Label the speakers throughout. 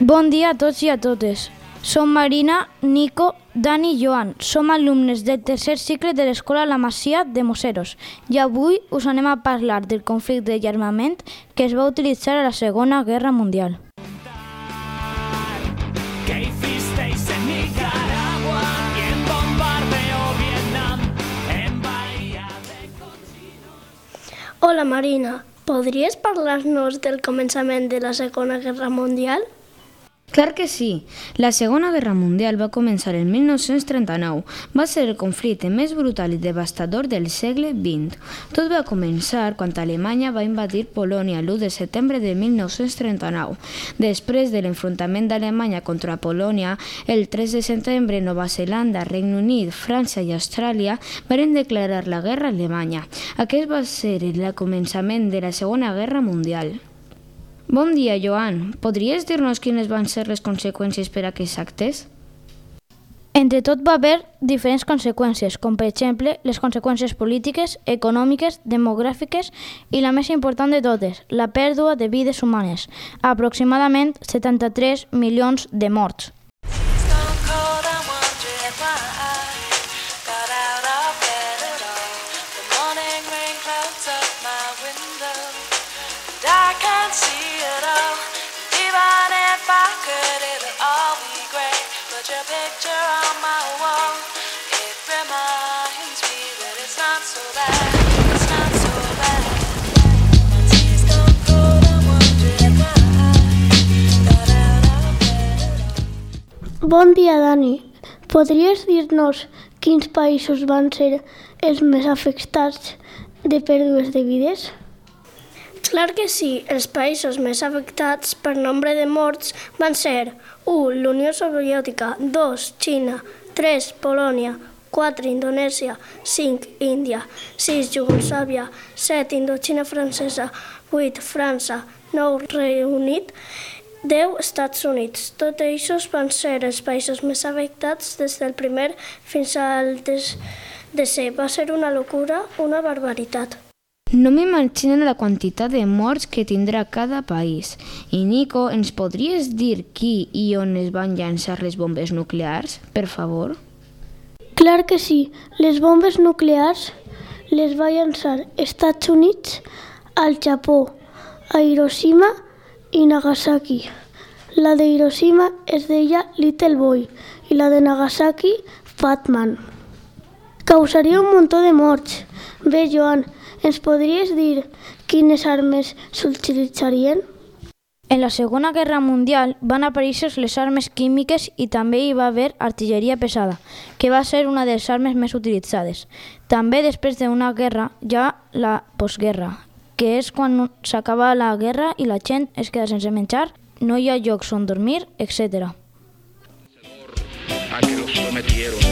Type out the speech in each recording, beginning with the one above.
Speaker 1: Bon dia a tots i a totes. Som Marina, Nico, Dani i Joan. Som alumnes del tercer cicle de l'Escola La Masia de Moseros i avui us anem a parlar del conflicte d'armament que es va utilitzar a la Segona Guerra Mundial. ¿Qué hicisteis en Nicaragua y en bombardeo Vietnam, en Bahía de
Speaker 2: Cochino? Hola Marina, podries parlar-nos del començament de la Segona Guerra Mundial?
Speaker 3: Clar que sí. La Segona Guerra Mundial va començar en 1939. Va ser el conflicte més brutal i devastador del segle XX. Tot va començar quan Alemanya va invadir Polònia l'1 de setembre de 1939. Després de l'enfrontament d'Alemanya contra Polònia, el 3 de setembre Nova Zelanda, Regne Unit, França i Austràlia van declarar la guerra a Alemanya. Aquest va ser el començament de la Segona Guerra Mundial. Bon dia, Joan. Podries dir-nos quines van ser les conseqüències per a aquests actes?
Speaker 1: Entre tot va haver diferents conseqüències, com per exemple les conseqüències polítiques, econòmiques, demogràfiques i la més important de totes, la pèrdua de vides humanes, aproximadament 73 milions de morts.
Speaker 2: Bon dia, Dani. Podries dir-nos quins països van ser els més afectats de pèrdues de vides? Clar que sí. Els països més afectats per nombre de morts van ser 1. l'Unió Soviètica, 2. Xina, 3. Polònia, 4. Indonèsia, 5. Índia, 6. Jugoslàvia, 7. Indoxina francesa, 8. França, 9. Regne Unit 10 Estats Units. Tot aquests van ser els països més afectats des del primer fins al des de ser. Va ser una locura, una barbaritat.
Speaker 3: No m'imagino la quantitat de morts que tindrà cada país. I Nico, ens podries dir qui i on es van llançar les bombes nuclears, per favor?
Speaker 2: Clar que sí. Les bombes nuclears les va llançar Estats Units al Japó, a Hiroshima i Nagasaki. La de Hiroshima es deia Little Boy i la de Nagasaki Fat Man. Causaria un muntó de morts. Bé, Joan, ens podries dir quines armes s'utilitzarien?
Speaker 1: En la Segona Guerra Mundial van aparèixer les armes químiques i també hi va haver artilleria pesada, que va ser una de les armes més utilitzades. També després d'una guerra hi ha la postguerra, que és quan s'acaba la guerra i la gent es queda sense menjar, no hi ha llocs on dormir, etc. A que los sometieron.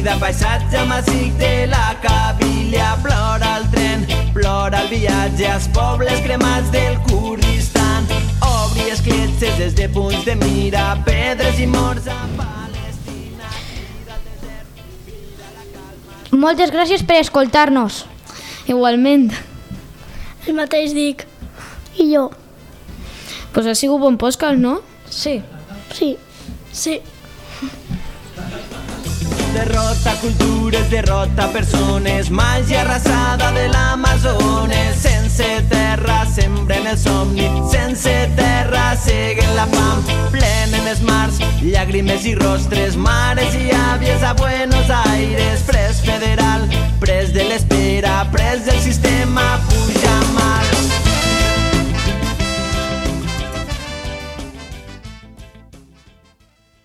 Speaker 4: Vida, paisatge massic de la Cabília. Plora el tren, plora el viatge als pobles cremats del Kurdistan. Obri escletxes des de punts de mira, pedres i morts a Palestina.
Speaker 1: Moltes gràcies per escoltar-nos.
Speaker 3: Igualment,
Speaker 2: El mateix dic. I jo.
Speaker 3: pues ha sigut bon podcast, no?
Speaker 1: Sí.
Speaker 2: Sí.
Speaker 5: Sí.
Speaker 4: Derrota cultures, derrota persones, màgia arrasada de l'Amazones. Sense terra sembren el somni, sense terra seguen la fam. Plenen els mars, llàgrimes i rostres, mares i àvies a Buenos Aires. Pres